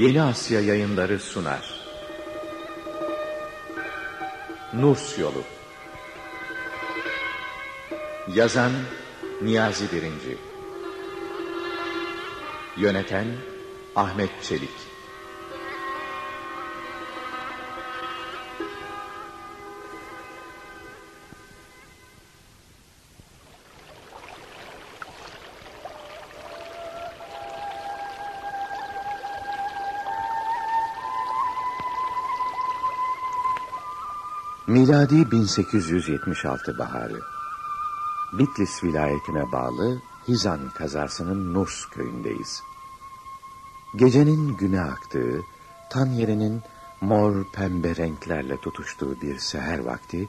Yeni Asya yayınları sunar. Nurs Yolu. Yazan Niyazi Birinci. Yöneten Ahmet Çelik Miladi 1876 baharı. Bitlis vilayetine bağlı Hizan kazasının Nurs köyündeyiz. Gecenin güne aktığı, tan yerinin mor pembe renklerle tutuştuğu bir seher vakti,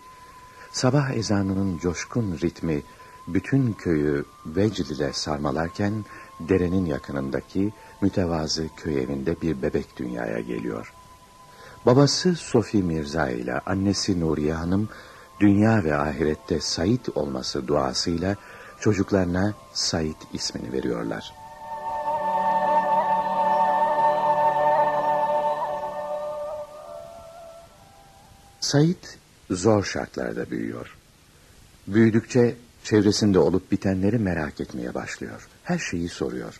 sabah ezanının coşkun ritmi bütün köyü vecd ile sarmalarken derenin yakınındaki mütevazı köy evinde bir bebek dünyaya geliyor.'' Babası Sofi Mirza ile annesi Nuriye Hanım dünya ve ahirette Said olması duasıyla çocuklarına Said ismini veriyorlar. Said zor şartlarda büyüyor. Büyüdükçe çevresinde olup bitenleri merak etmeye başlıyor. Her şeyi soruyor.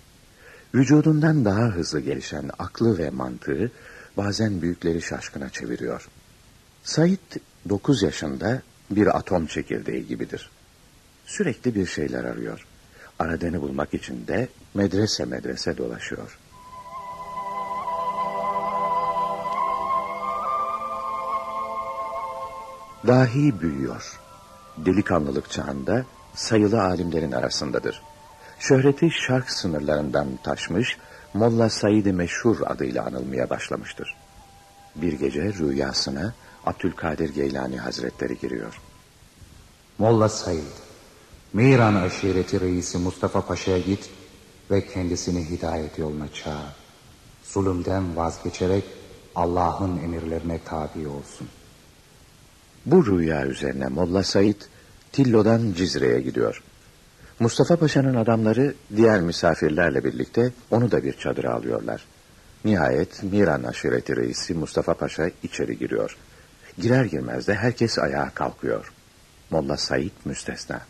Vücudundan daha hızlı gelişen aklı ve mantığı bazen büyükleri şaşkına çeviriyor. Said 9 yaşında bir atom çekirdeği gibidir. Sürekli bir şeyler arıyor. Aradığını bulmak için de medrese medrese dolaşıyor. Dahi büyüyor. Delikanlılık çağında sayılı alimlerin arasındadır. Şöhreti şark sınırlarından taşmış Molla Said-i Meşhur adıyla anılmaya başlamıştır. Bir gece rüyasına Abdülkadir Geylani Hazretleri giriyor. Molla Said, Miran aşireti reisi Mustafa Paşa'ya git ve kendisini hidayet yoluna çağır. Zulümden vazgeçerek Allah'ın emirlerine tabi olsun. Bu rüya üzerine Molla Said Tillo'dan Cizre'ye gidiyor. Mustafa Paşa'nın adamları diğer misafirlerle birlikte onu da bir çadıra alıyorlar. Nihayet Miran aşireti reisi Mustafa Paşa içeri giriyor. Girer girmez de herkes ayağa kalkıyor. Molla Said müstesna.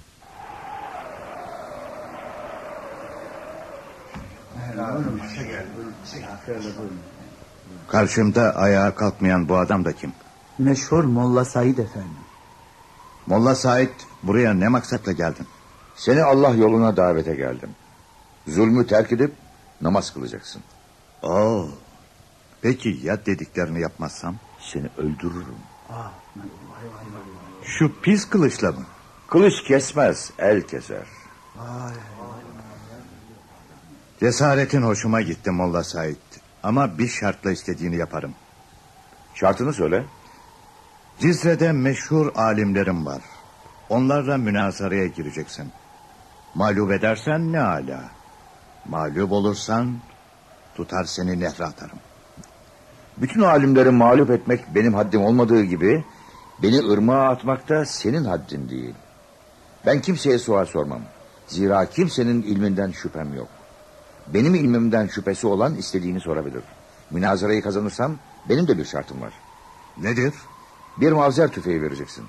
Karşımda ayağa kalkmayan bu adam da kim? Meşhur Molla Said efendim. Molla Said buraya ne maksatla geldin? Seni Allah yoluna davete geldim. Zulmü terk edip namaz kılacaksın. Oo. Peki ya dediklerini yapmazsam? Seni öldürürüm. Şu pis kılıçla mı? Kılıç kesmez, el keser. Cesaretin hoşuma gitti Molla Said. Ama bir şartla istediğini yaparım. Şartını söyle. Cizre'de meşhur alimlerim var. Onlarla münazaraya gireceksin. Mağlup edersen ne ala. Mağlup olursan tutar seni nehre atarım. Bütün alimleri mağlup etmek benim haddim olmadığı gibi... ...beni ırmağa atmak da senin haddin değil. Ben kimseye sual sormam. Zira kimsenin ilminden şüphem yok. Benim ilmimden şüphesi olan istediğini sorabilir. Münazarayı kazanırsam benim de bir şartım var. Nedir? Bir mavzer tüfeği vereceksin.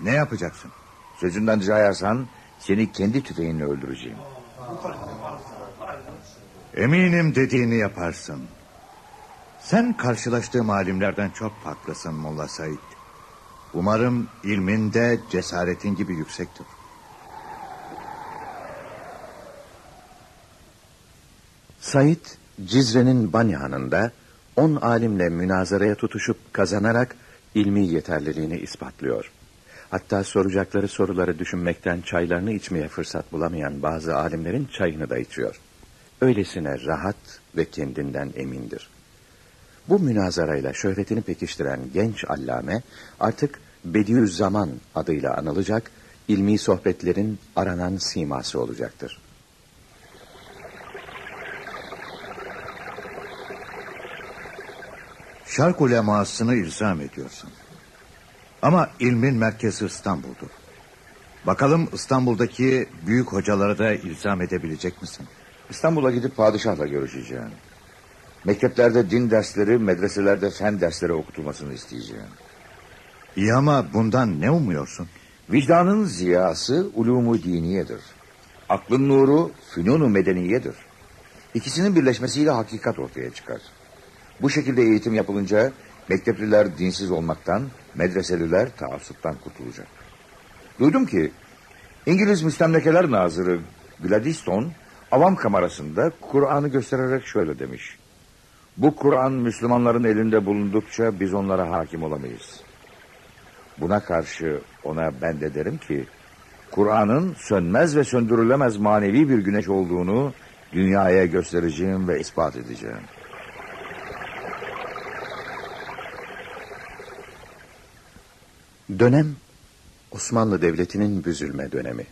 Ne yapacaksın? Sözünden cayarsan seni kendi tüfeğinle öldüreceğim. Eminim dediğini yaparsın. Sen karşılaştığım alimlerden çok farklısın Molla Said. Umarım ilmin de cesaretin gibi yüksektir. Said, Cizre'nin Banyahan'ında on alimle münazaraya tutuşup kazanarak ilmi yeterliliğini ispatlıyor. Hatta soracakları soruları düşünmekten çaylarını içmeye fırsat bulamayan bazı alimlerin çayını da içiyor. Öylesine rahat ve kendinden emindir. Bu münazarayla şöhretini pekiştiren genç allame artık Bediüzzaman adıyla anılacak, ilmi sohbetlerin aranan siması olacaktır. Şark ulemasını ilzam ediyorsun. Ama ilmin merkezi İstanbul'dur. Bakalım İstanbul'daki büyük hocaları da ilzam edebilecek misin? İstanbul'a gidip padişahla görüşeceğim. Mekteplerde din dersleri, medreselerde fen dersleri okutulmasını isteyeceğim. İyi ama bundan ne umuyorsun? Vicdanın ziyası ulumu diniyedir. Aklın nuru fünunu medeniyedir. İkisinin birleşmesiyle hakikat ortaya çıkar. Bu şekilde eğitim yapılınca mektepliler dinsiz olmaktan, medreseliler taassuptan kurtulacak. Duydum ki İngiliz Müstemlekeler Nazırı Gladstone avam kamerasında Kur'an'ı göstererek şöyle demiş. Bu Kur'an Müslümanların elinde bulundukça biz onlara hakim olamayız. Buna karşı ona ben de derim ki Kur'an'ın sönmez ve söndürülemez manevi bir güneş olduğunu dünyaya göstereceğim ve ispat edeceğim. Dönem Osmanlı Devleti'nin büzülme dönemi.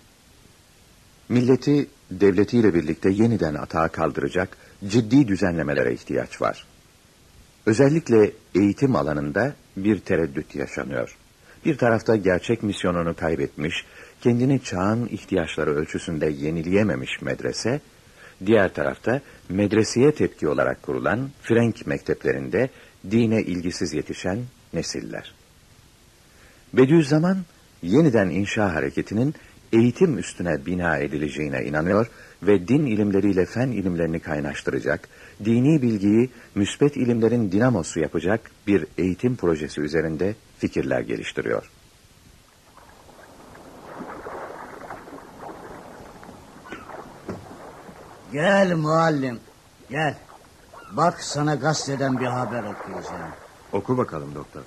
Milleti devletiyle birlikte yeniden atağa kaldıracak ciddi düzenlemelere ihtiyaç var. Özellikle eğitim alanında bir tereddüt yaşanıyor. Bir tarafta gerçek misyonunu kaybetmiş, kendini çağın ihtiyaçları ölçüsünde yenileyememiş medrese, diğer tarafta medreseye tepki olarak kurulan Frenk mekteplerinde dine ilgisiz yetişen nesiller. Bediüzzaman yeniden inşa hareketinin eğitim üstüne bina edileceğine inanıyor ve din ilimleriyle fen ilimlerini kaynaştıracak, dini bilgiyi müsbet ilimlerin dinamosu yapacak bir eğitim projesi üzerinde fikirler geliştiriyor. Gel muallim, gel. Bak sana gazeteden bir haber okuyacağım. Oku bakalım doktor.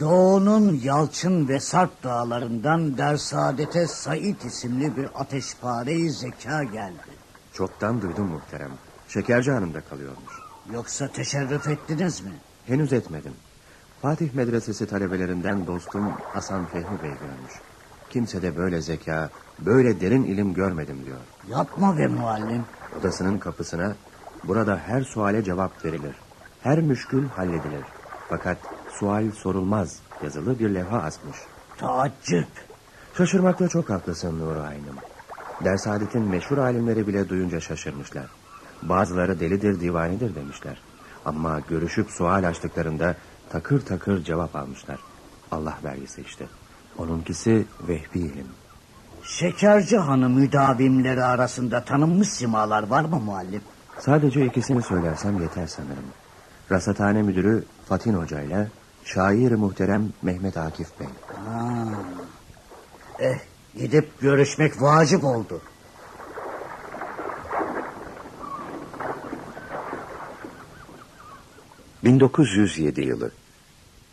Doğu'nun Yalçın ve Sarp dağlarından Dersaadet'e Said isimli bir ateşpare zeka geldi. Çoktan duydum muhterem. Şekerci Hanım'da kalıyormuş. Yoksa teşerrüf ettiniz mi? Henüz etmedim. Fatih Medresesi talebelerinden dostum Hasan Fehmi Bey görmüş. Kimse de böyle zeka, böyle derin ilim görmedim diyor. Yapma be muallim. Odasının kapısına burada her suale cevap verilir. Her müşkül halledilir. Fakat sual sorulmaz yazılı bir levha asmış. Taaccüp. Şaşırmakta çok haklısın Nuru Aynım. Dersaadet'in meşhur alimleri bile duyunca şaşırmışlar. Bazıları delidir divanidir demişler. Ama görüşüp sual açtıklarında takır takır cevap almışlar. Allah vergisi işte. Onunkisi vehbi ilim. Şekerci hanı müdavimleri arasında tanınmış simalar var mı muallim? Sadece ikisini söylersem yeter sanırım. Rasathane müdürü Fatin Hoca ile şair muhterem Mehmet Akif Bey. Ha. Eh gidip görüşmek vacip oldu. ...1907 yılı.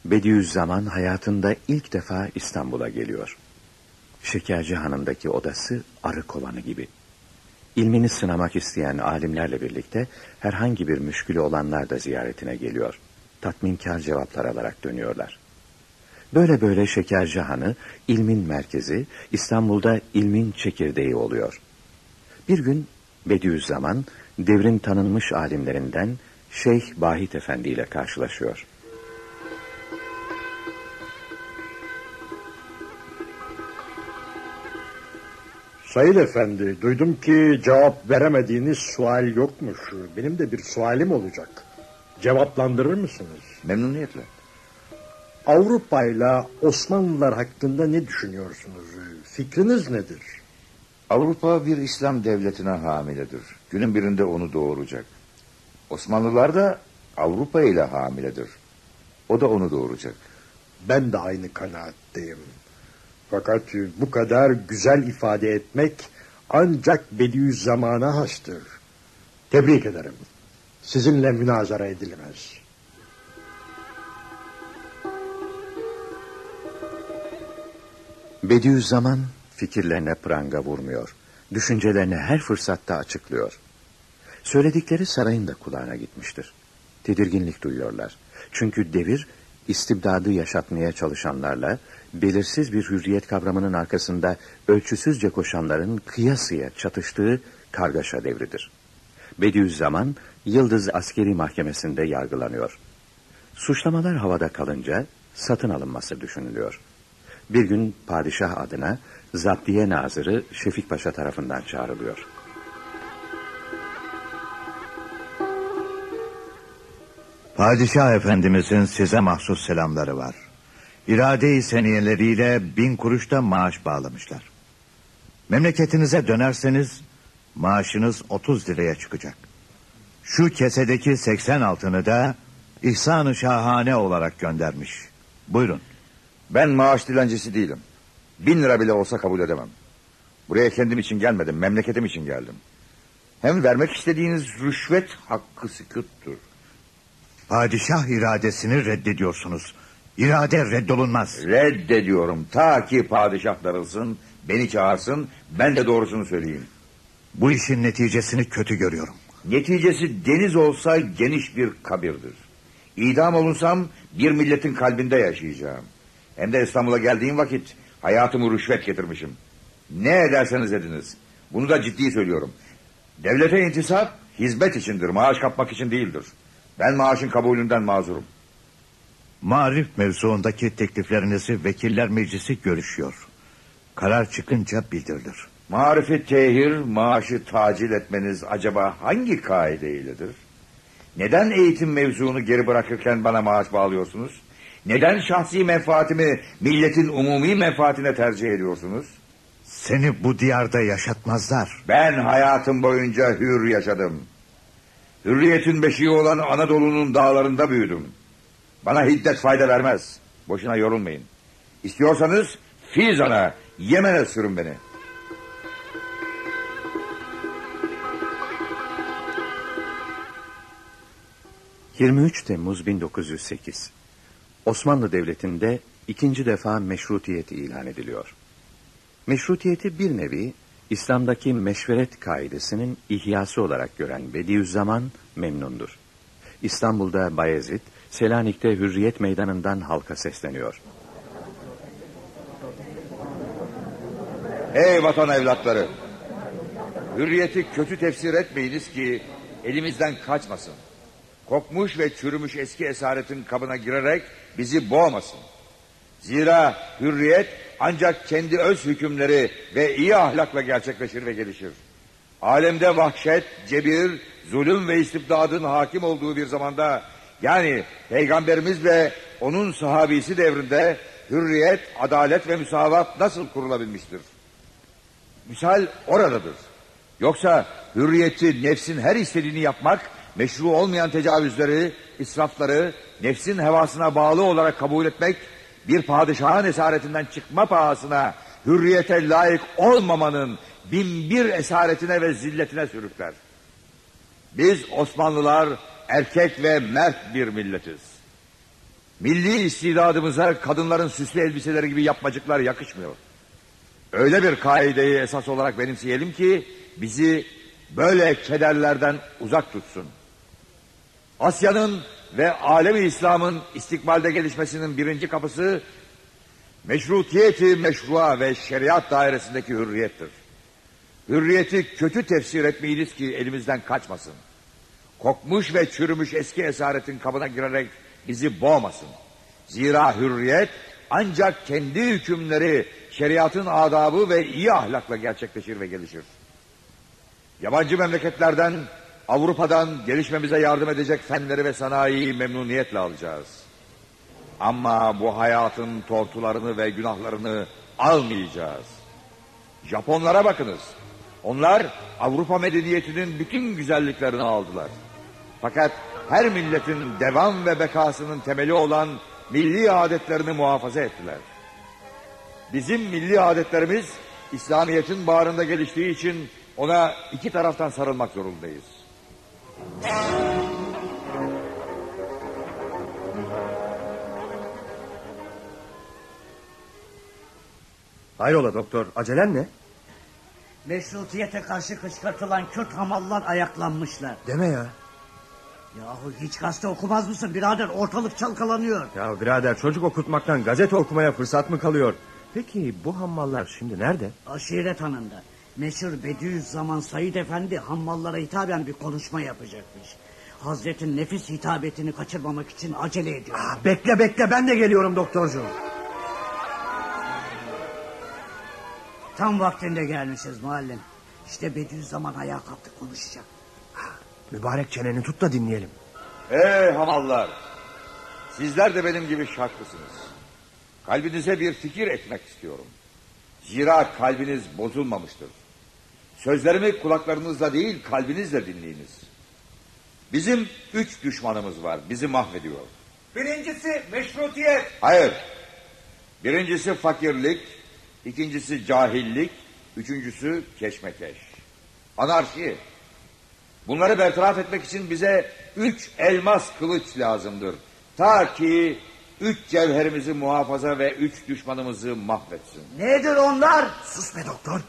Bediüzzaman hayatında ilk defa İstanbul'a geliyor. Şekerci Hanı'ndaki odası arı kovanı gibi. İlmini sınamak isteyen alimlerle birlikte herhangi bir müşkülü olanlar da ziyaretine geliyor. Tatminkar cevaplar alarak dönüyorlar. Böyle böyle Şekerci Hanı ilmin merkezi, İstanbul'da ilmin çekirdeği oluyor. Bir gün Bediüzzaman devrin tanınmış alimlerinden Şeyh Bahit Efendi ile karşılaşıyor. Sayın Efendi, duydum ki cevap veremediğiniz sual yokmuş. Benim de bir sualim olacak. Cevaplandırır mısınız? Memnuniyetle. Avrupa ile Osmanlılar hakkında ne düşünüyorsunuz? Fikriniz nedir? Avrupa bir İslam devletine hamiledir. Günün birinde onu doğuracak. Osmanlılar da Avrupa ile hamiledir. O da onu doğuracak. Ben de aynı kanaatteyim. Fakat bu kadar güzel ifade etmek ancak Bediüzzaman'a hastır. Tebrik ederim. Sizinle münazara edilmez. Bediüzzaman fikirlerine pranga vurmuyor. Düşüncelerini her fırsatta açıklıyor. Söyledikleri sarayın da kulağına gitmiştir. Tedirginlik duyuyorlar. Çünkü devir istibdadı yaşatmaya çalışanlarla belirsiz bir hürriyet kavramının arkasında ölçüsüzce koşanların kıyasıya çatıştığı kargaşa devridir. Bediüzzaman Yıldız Askeri Mahkemesi'nde yargılanıyor. Suçlamalar havada kalınca satın alınması düşünülüyor. Bir gün padişah adına Zaptiye Nazırı Şefik Paşa tarafından çağrılıyor. Padişah efendimizin size mahsus selamları var. İrade-i seniyeleriyle bin kuruşta maaş bağlamışlar. Memleketinize dönerseniz maaşınız 30 liraya çıkacak. Şu kesedeki 80 altını da ihsan-ı şahane olarak göndermiş. Buyurun. Ben maaş dilencisi değilim. Bin lira bile olsa kabul edemem. Buraya kendim için gelmedim, memleketim için geldim. Hem vermek istediğiniz rüşvet hakkı sıkıttır. Padişah iradesini reddediyorsunuz. İrade reddolunmaz. Reddediyorum ta ki padişah darılsın, beni çağırsın, ben de doğrusunu söyleyeyim. Bu işin neticesini kötü görüyorum. Neticesi deniz olsa geniş bir kabirdir. İdam olunsam bir milletin kalbinde yaşayacağım. Hem de İstanbul'a geldiğim vakit hayatımı rüşvet getirmişim. Ne ederseniz ediniz. Bunu da ciddi söylüyorum. Devlete intisap hizmet içindir, maaş kapmak için değildir. Ben maaşın kabulünden mazurum. Marif mevzuundaki tekliflerinizi vekiller meclisi görüşüyor. Karar çıkınca bildirilir. Marifi tehir, maaşı tacil etmeniz acaba hangi kaide iledir? Neden eğitim mevzunu geri bırakırken bana maaş bağlıyorsunuz? Neden şahsi menfaatimi milletin umumi menfaatine tercih ediyorsunuz? Seni bu diyarda yaşatmazlar. Ben hayatım boyunca hür yaşadım. Hürriyetin beşiği olan Anadolu'nun dağlarında büyüdüm. Bana hiddet fayda vermez. Boşuna yorulmayın. İstiyorsanız Fizan'a, Yemen'e sürün beni. ...23 Temmuz 1908... ...Osmanlı Devleti'nde... ...ikinci defa meşrutiyet ilan ediliyor. Meşrutiyeti bir nevi... İslam'daki meşveret kaidesinin ihyası olarak gören Bediüzzaman memnundur. İstanbul'da Bayezid, Selanik'te Hürriyet Meydanı'ndan halka sesleniyor. Ey vatan evlatları! Hürriyeti kötü tefsir etmeyiniz ki elimizden kaçmasın. Kokmuş ve çürümüş eski esaretin kabına girerek bizi boğmasın. Zira hürriyet ancak kendi öz hükümleri ve iyi ahlakla gerçekleşir ve gelişir. Alemde vahşet, cebir, zulüm ve istibdadın hakim olduğu bir zamanda yani peygamberimiz ve onun sahabisi devrinde hürriyet, adalet ve müsavat nasıl kurulabilmiştir? Misal oradadır. Yoksa hürriyeti nefsin her istediğini yapmak, meşru olmayan tecavüzleri, israfları, nefsin hevasına bağlı olarak kabul etmek, bir padişahın esaretinden çıkma pahasına hürriyete layık olmamanın bin bir esaretine ve zilletine sürükler. Biz Osmanlılar erkek ve mert bir milletiz. Milli istidadımıza kadınların süslü elbiseleri gibi yapmacıklar yakışmıyor. Öyle bir kaideyi esas olarak benimseyelim ki bizi böyle kederlerden uzak tutsun. Asya'nın ve alemi İslam'ın istikbalde gelişmesinin birinci kapısı meşrutiyeti meşrua ve şeriat dairesindeki hürriyettir. Hürriyeti kötü tefsir etmeyiniz ki elimizden kaçmasın. Kokmuş ve çürümüş eski esaretin kabına girerek bizi boğmasın. Zira hürriyet ancak kendi hükümleri, şeriatın adabı ve iyi ahlakla gerçekleşir ve gelişir. Yabancı memleketlerden, Avrupa'dan gelişmemize yardım edecek fenleri ve sanayiyi memnuniyetle alacağız. Ama bu hayatın tortularını ve günahlarını almayacağız. Japonlara bakınız. Onlar Avrupa medeniyetinin bütün güzelliklerini aldılar. Fakat her milletin devam ve bekasının temeli olan milli adetlerini muhafaza ettiler. Bizim milli adetlerimiz İslamiyet'in bağrında geliştiği için ona iki taraftan sarılmak zorundayız. Hayrola doktor, acelen ne? Meşrutiyete karşı kışkırtılan Kürt hamallar ayaklanmışlar. Deme ya. Yahu hiç gazete okumaz mısın birader? Ortalık çalkalanıyor. Ya birader çocuk okutmaktan gazete okumaya fırsat mı kalıyor? Peki bu hammallar şimdi nerede? Aşiret hanında. Meşhur Bediüzzaman Said Efendi hammallara hitaben bir konuşma yapacakmış. Hazretin nefis hitabetini kaçırmamak için acele ediyor. Aa, bekle bekle ben de geliyorum doktorcuğum. Tam vaktinde gelmişiz muallim. İşte Bediüzzaman ayağa kalktı konuşacak. Mübarek çeneni tut da dinleyelim. Ey hamallar! Sizler de benim gibi şartlısınız. Kalbinize bir fikir etmek istiyorum. Zira kalbiniz bozulmamıştır. Sözlerimi kulaklarınızla değil kalbinizle dinleyiniz. Bizim üç düşmanımız var. Bizi mahvediyor. Birincisi meşrutiyet. Hayır. Birincisi fakirlik, ikincisi cahillik, üçüncüsü keşmekeş. Anarşi. Bunları bertaraf etmek için bize üç elmas kılıç lazımdır. Ta ki üç cevherimizi muhafaza ve üç düşmanımızı mahvetsin. Nedir onlar? Sus be doktor.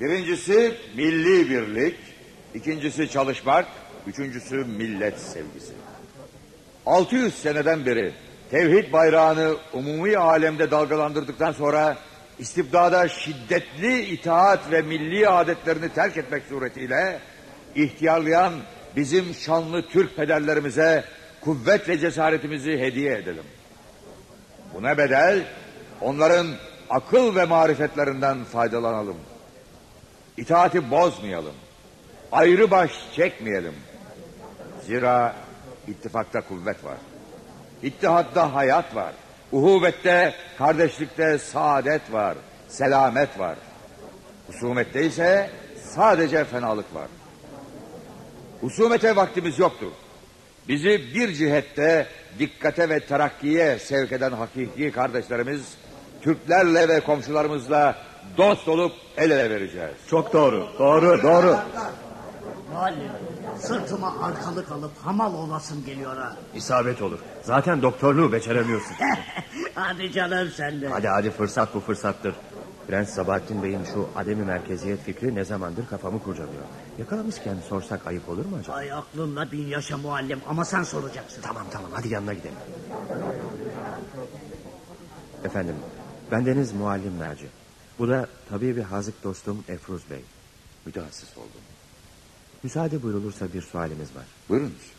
Birincisi milli birlik, ikincisi çalışmak, üçüncüsü millet sevgisi. 600 seneden beri tevhid bayrağını umumi alemde dalgalandırdıktan sonra istibdada şiddetli itaat ve milli adetlerini terk etmek suretiyle ihtiyarlayan bizim şanlı Türk pederlerimize kuvvet ve cesaretimizi hediye edelim. Buna bedel onların akıl ve marifetlerinden faydalanalım. İtaati bozmayalım. Ayrı baş çekmeyelim. Zira ittifakta kuvvet var. İttihatta hayat var. Uhuvette, kardeşlikte saadet var. Selamet var. Husumette ise sadece fenalık var. Husumete vaktimiz yoktur. Bizi bir cihette dikkate ve terakkiye sevk eden hakiki kardeşlerimiz Türklerle ve komşularımızla dost olup el ele vereceğiz. Çok doğru. Doğru, doğru. Muallim sırtıma arkalık alıp hamal olasın geliyor ha. İsabet olur. Zaten doktorluğu beceremiyorsun. Hadi canım sen de. hadi hadi fırsat bu fırsattır. Prens Sabahattin Bey'in şu ademi merkeziyet fikri ne zamandır kafamı kurcalıyor. Yakalamışken sorsak ayıp olur mu acaba? Ay aklınla bin yaşa muallim ama sen soracaksın. Tamam tamam hadi yanına gidelim. Efendim bendeniz muallim merci. Bu da tabii bir hazık dostum Efruz Bey. Mütehassıs oldum. Müsaade buyurulursa bir sualimiz var. Buyurunuz.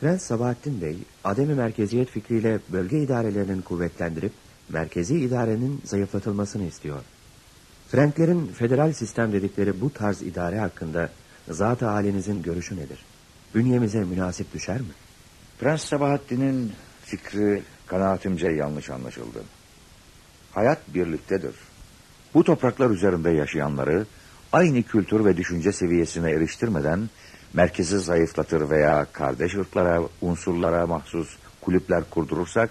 Prens Sabahattin Bey, ademi merkeziyet fikriyle bölge idarelerinin kuvvetlendirip merkezi idarenin zayıflatılmasını istiyor. Franklerin federal sistem dedikleri bu tarz idare hakkında zat-ı halinizin görüşü nedir? Bünyemize münasip düşer mi? Prens Sabahattin'in fikri kanaatimce yanlış anlaşıldı. Hayat birliktedir. Bu topraklar üzerinde yaşayanları aynı kültür ve düşünce seviyesine eriştirmeden merkezi zayıflatır veya kardeş ırklara, unsurlara mahsus kulüpler kurdurursak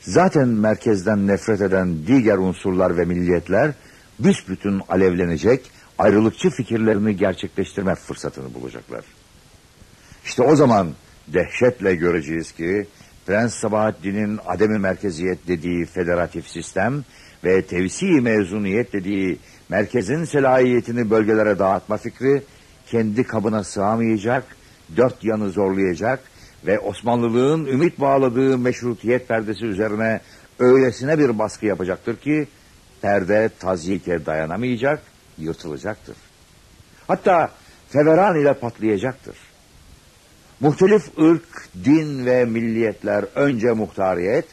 zaten merkezden nefret eden diğer unsurlar ve milliyetler büsbütün alevlenecek, ayrılıkçı fikirlerini gerçekleştirme fırsatını bulacaklar. İşte o zaman dehşetle göreceğiz ki Prens Sabahattin'in ademi merkeziyet dediği federatif sistem ve tevsi mezuniyet dediği merkezin selahiyetini bölgelere dağıtma fikri kendi kabına sığamayacak, dört yanı zorlayacak ve Osmanlılığın ümit bağladığı meşrutiyet perdesi üzerine öylesine bir baskı yapacaktır ki perde tazyike dayanamayacak, yırtılacaktır. Hatta feveran ile patlayacaktır. Muhtelif ırk, din ve milliyetler önce muhtariyet,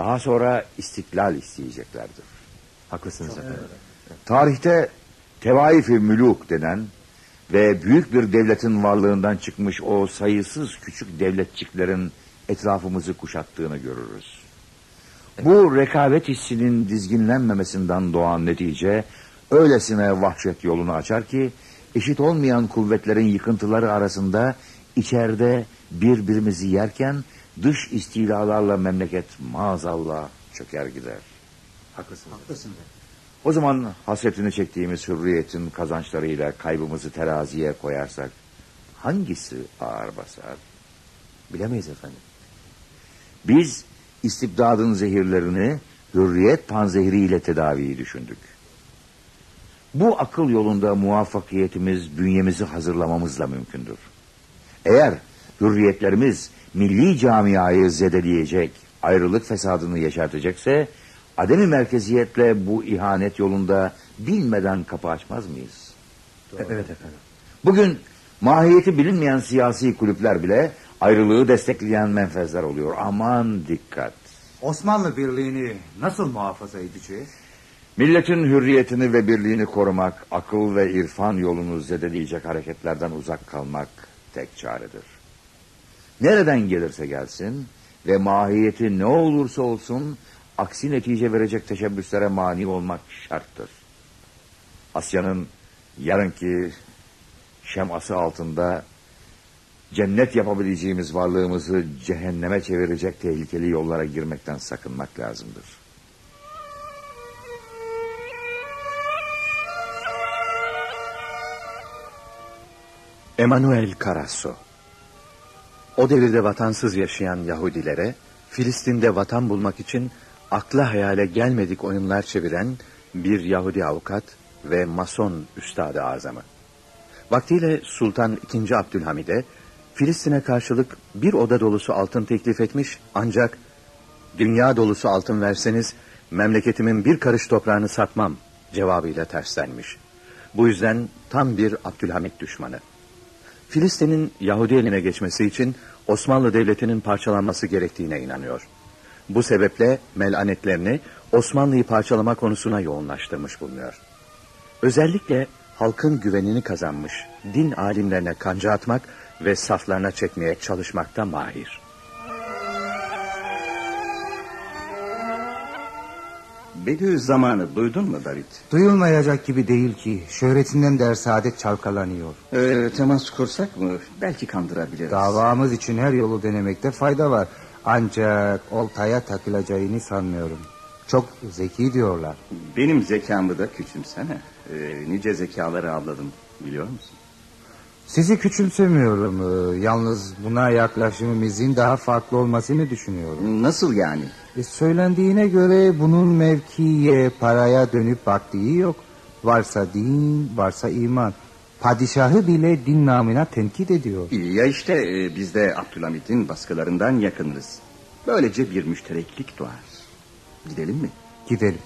daha sonra istiklal isteyeceklerdir. Haklısınız efendim. Tarihte tevaif-i müluk denen ve büyük bir devletin varlığından çıkmış o sayısız küçük devletçiklerin etrafımızı kuşattığını görürüz. Bu rekabet hissinin dizginlenmemesinden doğan netice öylesine vahşet yolunu açar ki eşit olmayan kuvvetlerin yıkıntıları arasında içeride birbirimizi yerken dış istilalarla memleket maazallah çöker gider. Haklısınız. Haklısın. O zaman hasretini çektiğimiz hürriyetin kazançlarıyla kaybımızı teraziye koyarsak hangisi ağır basar? Bilemeyiz efendim. Biz istibdadın zehirlerini hürriyet panzehiriyle tedaviyi düşündük. Bu akıl yolunda muvaffakiyetimiz bünyemizi hazırlamamızla mümkündür. Eğer hürriyetlerimiz milli camiayı zedeleyecek, ayrılık fesadını yaşartacaksa ademi merkeziyetle bu ihanet yolunda bilmeden kapı açmaz mıyız? E- Evet efendim. Bugün mahiyeti bilinmeyen siyasi kulüpler bile ayrılığı destekleyen menfezler oluyor. Aman dikkat. Osmanlı Birliği'ni nasıl muhafaza edeceğiz? Milletin hürriyetini ve birliğini korumak, akıl ve irfan yolunu zedeleyecek hareketlerden uzak kalmak tek çaredir. Nereden gelirse gelsin ve mahiyeti ne olursa olsun aksi netice verecek teşebbüslere mani olmak şarttır. Asya'nın yarınki şeması altında cennet yapabileceğimiz varlığımızı cehenneme çevirecek tehlikeli yollara girmekten sakınmak lazımdır. Emanuel Carasso O devirde vatansız yaşayan Yahudilere Filistin'de vatan bulmak için akla hayale gelmedik oyunlar çeviren bir Yahudi avukat ve mason üstadı azamı. Vaktiyle Sultan II. Abdülhamid'e Filistin'e karşılık bir oda dolusu altın teklif etmiş ancak dünya dolusu altın verseniz memleketimin bir karış toprağını satmam cevabıyla terslenmiş. Bu yüzden tam bir Abdülhamit düşmanı. Filistin'in Yahudi eline geçmesi için Osmanlı Devleti'nin parçalanması gerektiğine inanıyor. Bu sebeple melanetlerini Osmanlı'yı parçalama konusuna yoğunlaştırmış bulunuyor. Özellikle halkın güvenini kazanmış din alimlerine kanca atmak ve saflarına çekmeye çalışmakta mahir. Bediüzzaman'ı duydun mu David? Duyulmayacak gibi değil ki. Şöhretinden der saadet çalkalanıyor. Ee, temas kursak mı? Belki kandırabiliriz. Davamız için her yolu denemekte fayda var. Ancak oltaya takılacağını sanmıyorum. Çok zeki diyorlar. Benim zekamı da küçümsene. Ee, nice zekaları avladım biliyor musun? Sizi küçümsemiyorum. Ee, Yalnız buna yaklaşımımızın daha farklı olmasını düşünüyorum. Nasıl yani? E, söylendiğine göre bunun mevkiye, paraya dönüp baktığı yok. Varsa din, varsa iman. Padişahı bile din namına tenkit ediyor. Ya işte e, biz de Abdülhamit'in baskılarından yakınırız. Böylece bir müştereklik doğar. Gidelim mi? Gidelim.